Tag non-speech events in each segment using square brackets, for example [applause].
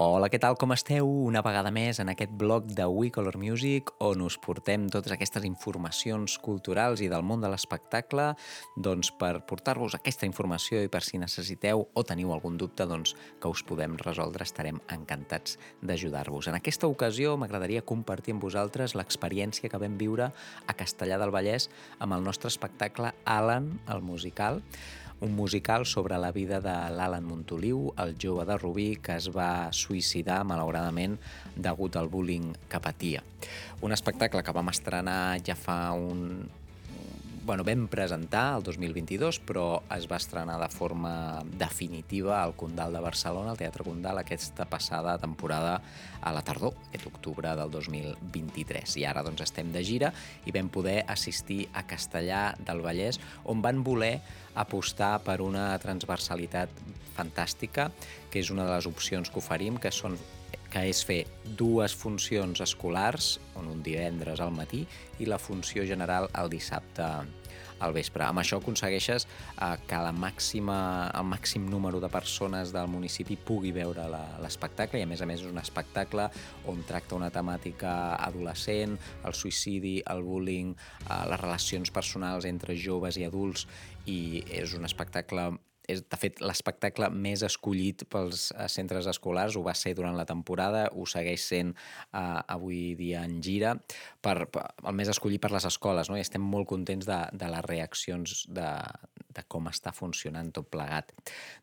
Hola, què tal, com esteu? Una vegada més en aquest blog de We Color Music on us portem totes aquestes informacions culturals i del món de l'espectacle doncs per portar-vos aquesta informació i per si necessiteu o teniu algun dubte doncs que us podem resoldre estarem encantats d'ajudar-vos. En aquesta ocasió m'agradaria compartir amb vosaltres l'experiència que vam viure a Castellà del Vallès amb el nostre espectacle Alan, el musical, un musical sobre la vida de l'Alan Montoliu, el jove de Rubí que es va suïcidar, malauradament, degut al bullying que patia. Un espectacle que vam estrenar ja fa un, bueno, vam presentar el 2022, però es va estrenar de forma definitiva al Condal de Barcelona, al Teatre Condal, aquesta passada temporada a la tardor, aquest octubre del 2023. I ara doncs estem de gira i vam poder assistir a Castellà del Vallès, on van voler apostar per una transversalitat fantàstica, que és una de les opcions que oferim, que són que és fer dues funcions escolars, on un divendres al matí, i la funció general el dissabte al vespre. Amb això aconsegueixes eh, que la màxima, el màxim número de persones del municipi pugui veure l'espectacle i a més a més és un espectacle on tracta una temàtica adolescent, el suïcidi, el bullying, eh, les relacions personals entre joves i adults i és un espectacle és, de fet, l'espectacle més escollit pels eh, centres escolars, ho va ser durant la temporada, ho segueix sent uh, avui dia en gira, per, per, el més escollit per les escoles, no? i estem molt contents de, de les reaccions de, de com està funcionant tot plegat.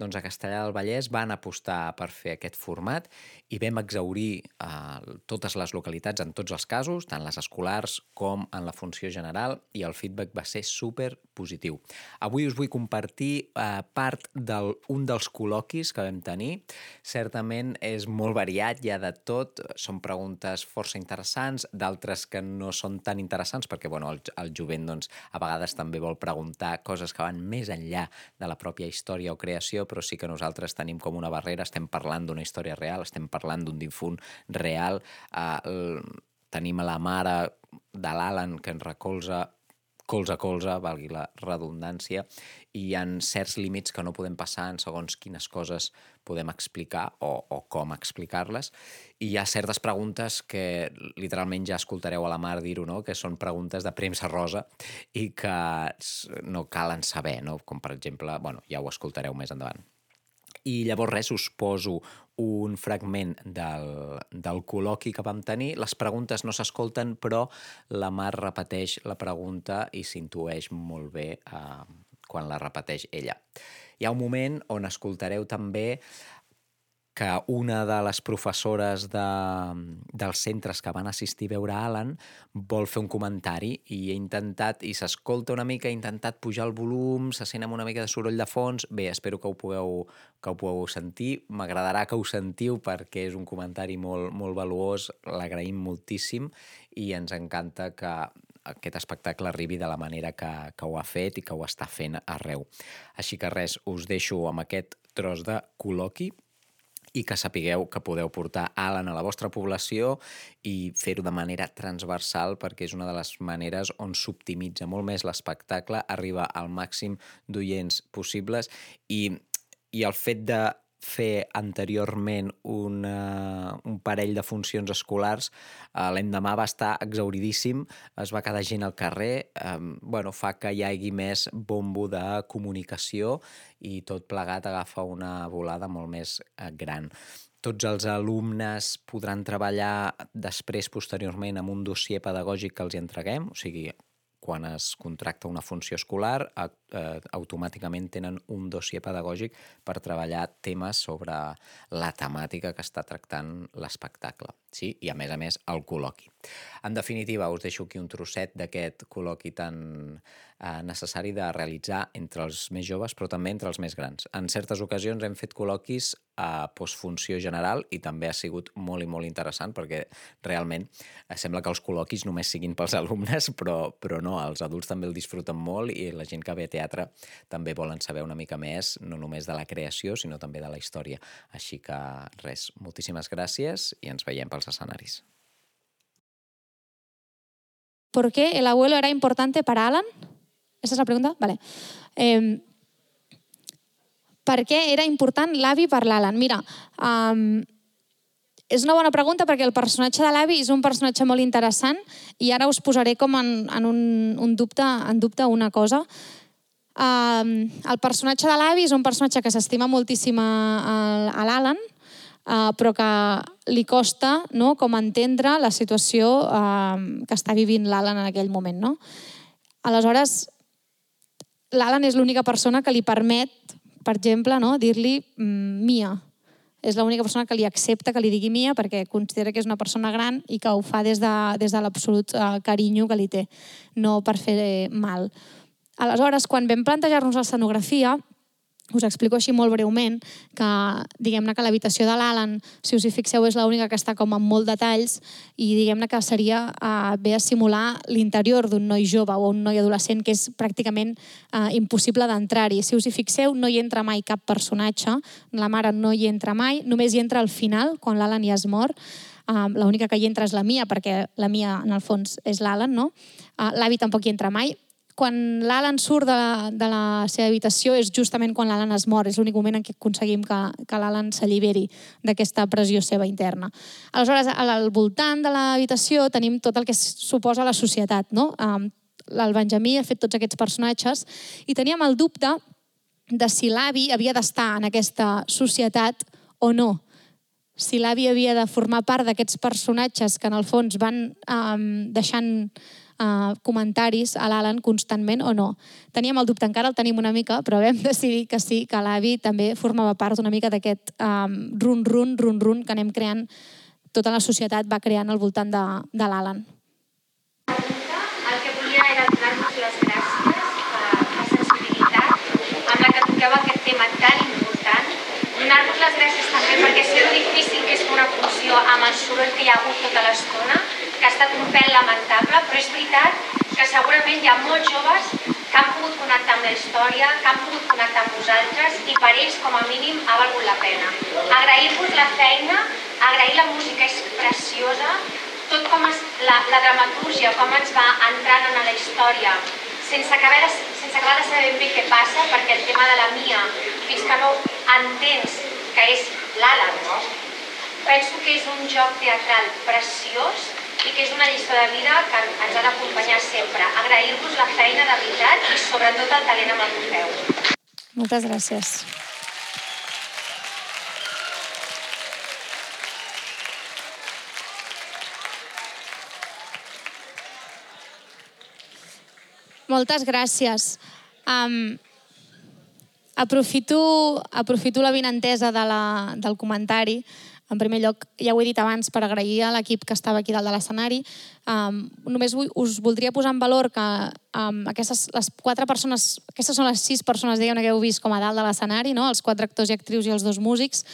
Doncs a Castellà del Vallès van apostar per fer aquest format i vam exaurir eh, totes les localitats en tots els casos, tant les escolars com en la funció general, i el feedback va ser super positiu. Avui us vull compartir eh, part d'un de, dels col·loquis que vam tenir. Certament és molt variat, hi ha de tot, són preguntes força interessants, d'altres que no són tan interessants, perquè bueno, el, el jovent doncs, a vegades també vol preguntar coses que van més enllà de la pròpia història o creació, però sí que nosaltres tenim com una barrera, estem parlant d'una història real, estem parlant d'un difunt real, eh, tenim a la mare de l'Alan que ens recolza colze a colze, valgui la redundància, i hi han certs límits que no podem passar en segons quines coses podem explicar o, o com explicar-les. I hi ha certes preguntes que literalment ja escoltareu a la Mar dir-ho, no? que són preguntes de premsa rosa i que no calen saber, no? com per exemple, bueno, ja ho escoltareu més endavant. I llavors res, us poso un fragment del, del col·loqui que vam tenir. Les preguntes no s'escolten, però la Mar repeteix la pregunta i s'intueix molt bé eh, quan la repeteix ella. Hi ha un moment on escoltareu també que una de les professores de, dels centres que van assistir a veure Alan vol fer un comentari i he intentat, i s'escolta una mica, he intentat pujar el volum, se sent amb una mica de soroll de fons. Bé, espero que ho pugueu, que ho pugueu sentir. M'agradarà que ho sentiu perquè és un comentari molt, molt valuós, l'agraïm moltíssim i ens encanta que aquest espectacle arribi de la manera que, que ho ha fet i que ho està fent arreu. Així que res, us deixo amb aquest tros de col·loqui i que sapigueu que podeu portar Alan a la vostra població i fer-ho de manera transversal perquè és una de les maneres on s'optimitza molt més l'espectacle, arriba al màxim d'oients possibles. I, i el fet de fer anteriorment una, un parell de funcions escolars, eh, l'endemà va estar exauridíssim, es va quedar gent al carrer, eh, bueno, fa que hi hagi més bombo de comunicació i tot plegat agafa una volada molt més eh, gran. Tots els alumnes podran treballar després, posteriorment, amb un dossier pedagògic que els hi entreguem, o sigui, quan es contracta una funció escolar, eh, automàticament tenen un dossier pedagògic per treballar temes sobre la temàtica que està tractant l'espectacle. Sí? I, a més a més, el col·loqui. En definitiva, us deixo aquí un trosset d'aquest col·loqui tan eh, necessari de realitzar entre els més joves, però també entre els més grans. En certes ocasions hem fet col·loquis a postfunció general i també ha sigut molt i molt interessant perquè realment eh, sembla que els col·loquis només siguin pels alumnes, però, però no, els adults també el disfruten molt i la gent que ve a teatre també volen saber una mica més, no només de la creació, sinó també de la història. Així que res, moltíssimes gràcies i ens veiem pels escenaris. ¿Por qué el abuelo era importante para Alan? ¿Esa es la pregunta? Vale. Eh, per què era important l'avi per l'Alan? Mira, um, és una bona pregunta perquè el personatge de l'avi és un personatge molt interessant i ara us posaré com en, en un, un dubte, en dubte una cosa. Uh, el personatge de l'avi és un personatge que s'estima moltíssim a, a l'Alan, uh, però que li costa no, com entendre la situació uh, que està vivint l'Alan en aquell moment. No? Aleshores, l'Alan és l'única persona que li permet, per exemple, no, dir-li mm, Mia, és l'única persona que li accepta que li digui Mia perquè considera que és una persona gran i que ho fa des de, des de l'absolut eh, carinyo que li té, no per fer mal. Aleshores, quan vam plantejar-nos l'escenografia, us explico així molt breument que, diguem-ne que l'habitació de l'Alan, si us hi fixeu, és l'única que està com amb molt detalls i diguem-ne que seria eh, bé a simular l'interior d'un noi jove o un noi adolescent que és pràcticament eh, impossible d'entrar-hi. Si us hi fixeu, no hi entra mai cap personatge, la mare no hi entra mai, només hi entra al final, quan l'Alan ja es mor, Uh, l'única que hi entra és la Mia, perquè la Mia, en el fons, és l'Alan, no? Uh, L'avi tampoc hi entra mai quan l'Alan surt de la, de la seva habitació és justament quan l'Alan es mor, és l'únic moment en què aconseguim que, que l'Alan s'alliberi d'aquesta pressió seva interna. Aleshores, al voltant de l'habitació tenim tot el que suposa la societat, no? Um, el Benjamí ha fet tots aquests personatges i teníem el dubte de si l'avi havia d'estar en aquesta societat o no si l'avi havia de formar part d'aquests personatges que en el fons van um, deixant uh, comentaris a l'Alan constantment o no. Teníem el dubte, encara el tenim una mica, però vam [laughs] decidir que sí, que l'avi també formava part una mica d'aquest um, run-run, run-run que anem creant, tota la societat va creant al voltant de, de l'Alan. El que volia era donar-vos les gràcies per la sensibilitat amb la que toqueu aquest tema tan important, donar-vos les gràcies també perquè sé difícil que és una funció amb el soroll que hi ha hagut tota l'estona, que ha estat un pèl lamentable, però és veritat que segurament hi ha molts joves que han pogut connectar amb la història, que han pogut connectar amb vosaltres i per ells, com a mínim, ha valgut la pena. Agrair-vos la feina, agrair la música, és preciosa, tot com es, la, la dramatúrgia, com ens va entrant en la història, sense acabar, de, sense acabar de saber ben bé què passa, perquè el tema de la Mia, fins que no entens que és l'Alan, no? penso que és un joc teatral preciós i que és una lliçó de vida que ens ha d'acompanyar sempre. Agrair-vos la feina de veritat i sobretot el talent amb el que feu. Moltes gràcies. Moltes gràcies. Um, aprofito, aprofito la vinentesa de la, del comentari en primer lloc, ja ho he dit abans, per agrair a l'equip que estava aquí dalt de l'escenari. Um, només vull, us voldria posar en valor que um, aquestes, les quatre persones, aquestes són les sis persones diguem que heu vist com a dalt de l'escenari, no? els quatre actors i actrius i els dos músics,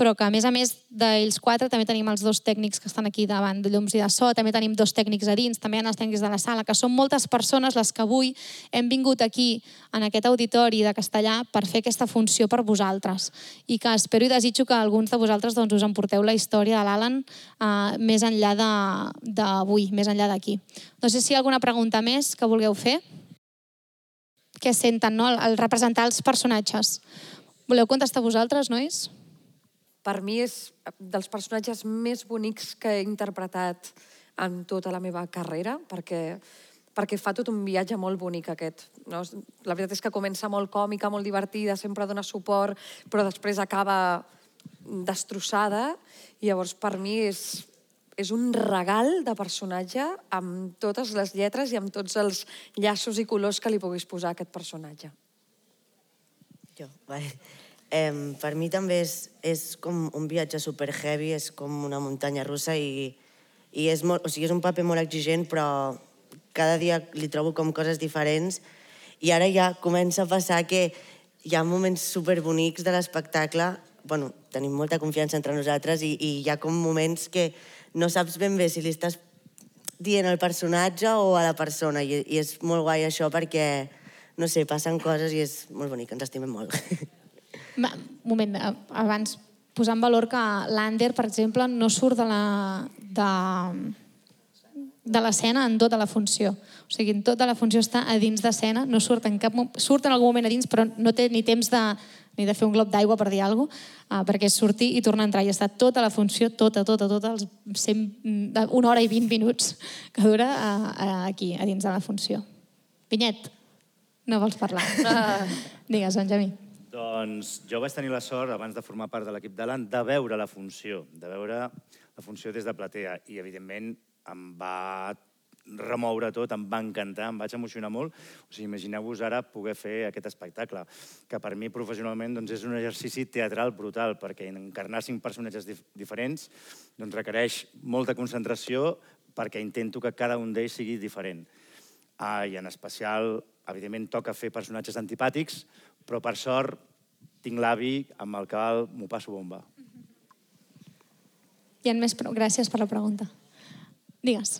però que a més a més d'ells quatre també tenim els dos tècnics que estan aquí davant de llums i de so, també tenim dos tècnics a dins, també hi ha els tècnics de la sala, que són moltes persones les que avui hem vingut aquí, en aquest auditori de castellà, per fer aquesta funció per vosaltres. I que espero i desitjo que alguns de vosaltres doncs, us emporteu la història de l'Alan uh, més enllà d'avui, més enllà d'aquí. No sé si hi ha alguna pregunta més que vulgueu fer. Què senten, no? El representar els personatges. Voleu contestar vosaltres, nois? Per mi és dels personatges més bonics que he interpretat en tota la meva carrera, perquè, perquè fa tot un viatge molt bonic aquest. No? La veritat és que comença molt còmica, molt divertida, sempre dona suport, però després acaba destrossada, i llavors per mi és, és un regal de personatge amb totes les lletres i amb tots els llaços i colors que li puguis posar a aquest personatge. Jo, vale. Eh, per mi també és, és com un viatge super heavy, és com una muntanya russa i, i és, molt, o sigui, és un paper molt exigent, però cada dia li trobo com coses diferents i ara ja comença a passar que hi ha moments super bonics de l'espectacle, bueno, tenim molta confiança entre nosaltres i, i hi ha com moments que no saps ben bé si li estàs dient al personatge o a la persona i, i és molt guai això perquè, no sé, passen coses i és molt bonic, ens estimem molt. [laughs] Va, moment, abans posar en valor que l'Ander, per exemple, no surt de la, de, de l'escena en tota la funció. O sigui, en tota la funció està a dins d'escena, no surt en cap surt en algun moment a dins, però no té ni temps de, ni de fer un glob d'aigua per dir alguna cosa, uh, perquè és sortir i tornar a entrar i està tota la funció, tota, tota, tota, els 100, una hora i 20 minuts que dura uh, uh, aquí, a dins de la funció. Vinyet, no vols parlar? Digues, Benjamí. Doncs jo vaig tenir la sort, abans de formar part de l'equip d'Alan, de veure la funció, de veure la funció des de platea. I, evidentment, em va remoure tot, em va encantar, em vaig emocionar molt. O sigui, imagineu-vos ara poder fer aquest espectacle, que per mi professionalment doncs, és un exercici teatral brutal, perquè encarnar cinc personatges dif diferents doncs, requereix molta concentració perquè intento que cada un d'ells sigui diferent. Ah, I en especial, evidentment, toca fer personatges antipàtics, però per sort tinc l'avi amb el qual m'ho passo bomba. Hi ha més... Gràcies per la pregunta. Digues.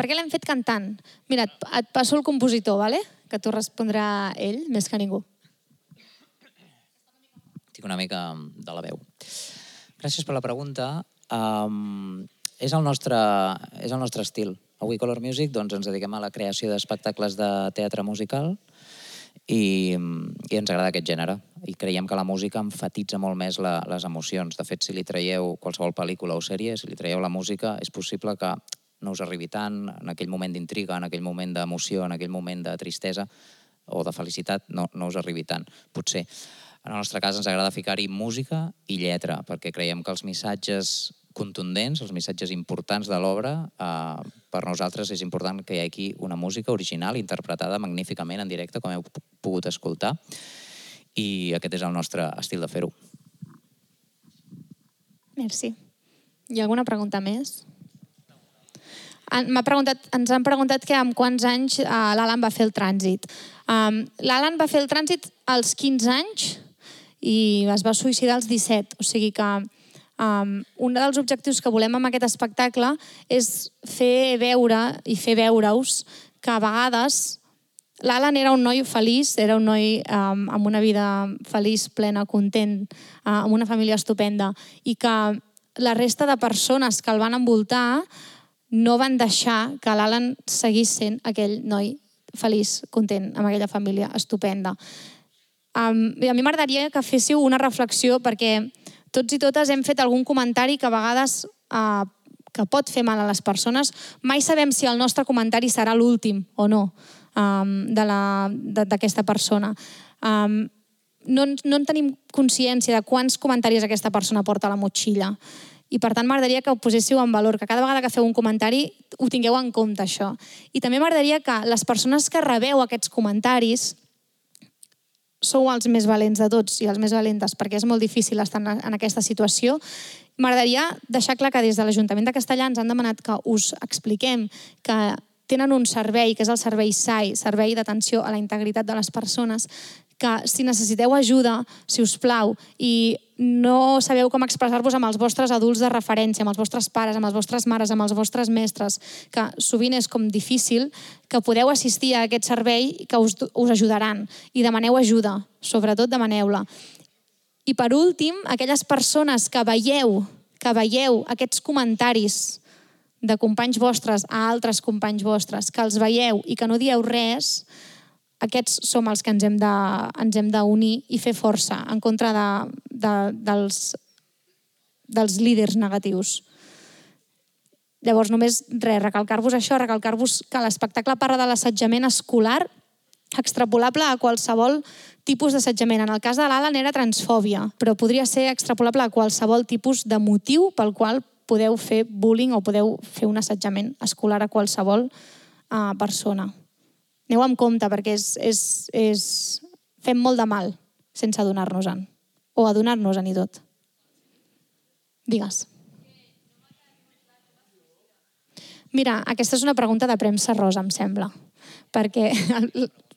Per què l'hem fet cantant? Mira, et, et passo el compositor, vale? que t'ho respondrà ell més que ningú. Tinc una mica de la veu. Gràcies per la pregunta. Um, és, el nostre, és el nostre estil. A We Color Music doncs, ens dediquem a la creació d'espectacles de teatre musical i, i ens agrada aquest gènere i creiem que la música enfatitza molt més la, les emocions. De fet, si li traieu qualsevol pel·lícula o sèrie, si li traieu la música, és possible que no us arribi tant, en aquell moment d'intriga, en aquell moment d'emoció, en aquell moment de tristesa o de felicitat, no, no us arribi tant. Potser. En el nostre cas ens agrada ficar-hi música i lletra, perquè creiem que els missatges contundents, els missatges importants de l'obra, eh, per nosaltres és important que hi hagi una música original interpretada magníficament en directe, com heu pogut escoltar, i aquest és el nostre estil de fer-ho. Merci. Hi ha alguna pregunta més? M'ha preguntat, ens han preguntat que amb quants anys uh, l'Alan va fer el trànsit. Um, L'Alan va fer el trànsit als 15 anys i es va suïcidar als 17. O sigui que um, un dels objectius que volem amb aquest espectacle és fer veure i fer veure-us que a vegades l'Alan era un noi feliç, era un noi um, amb una vida feliç, plena, content, uh, amb una família estupenda, i que la resta de persones que el van envoltar no van deixar que l'Alan seguís sent aquell noi feliç, content, amb aquella família estupenda. Um, a mi m'agradaria que féssiu una reflexió perquè tots i totes hem fet algun comentari que a vegades uh, que pot fer mal a les persones. Mai sabem si el nostre comentari serà l'últim o no um, d'aquesta persona. Um, no, no en tenim consciència de quants comentaris aquesta persona porta a la motxilla. I per tant m'agradaria que ho poséssiu en valor, que cada vegada que feu un comentari ho tingueu en compte, això. I també m'agradaria que les persones que rebeu aquests comentaris sou els més valents de tots i els més valentes, perquè és molt difícil estar en aquesta situació. M'agradaria deixar clar que des de l'Ajuntament de Castellà ens han demanat que us expliquem que tenen un servei, que és el servei SAI, Servei d'Atenció a la Integritat de les Persones, que si necessiteu ajuda, si us plau, i no sabeu com expressar-vos amb els vostres adults de referència, amb els vostres pares, amb les vostres mares, amb els vostres mestres, que sovint és com difícil, que podeu assistir a aquest servei que us, us ajudaran. I demaneu ajuda, sobretot demaneu-la. I per últim, aquelles persones que veieu, que veieu aquests comentaris de companys vostres a altres companys vostres, que els veieu i que no dieu res, aquests som els que ens hem de, ens hem d'unir i fer força en contra de, de, dels, dels líders negatius. Llavors, només res, recalcar-vos això, recalcar-vos que l'espectacle parla de l'assetjament escolar extrapolable a qualsevol tipus d'assetjament. En el cas de l'Alan era transfòbia, però podria ser extrapolable a qualsevol tipus de motiu pel qual podeu fer bullying o podeu fer un assetjament escolar a qualsevol uh, persona aneu amb compte perquè és, és, és... fem molt de mal sense adonar-nos-en. O adonar-nos-en i tot. Digues. Mira, aquesta és una pregunta de premsa rosa, em sembla. Perquè [laughs]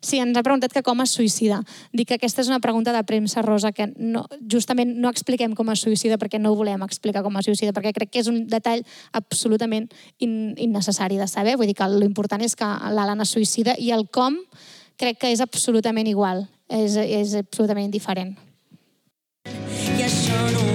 Sí, ens ha preguntat que com es suïcida. Dic que aquesta és una pregunta de premsa rosa que no, justament no expliquem com es suïcida perquè no volem explicar com es suïcida, perquè crec que és un detall absolutament in, innecessari de saber. Vull dir que l'important és que l'Alana es suïcida i el com crec que és absolutament igual, és, és absolutament indiferent. I això no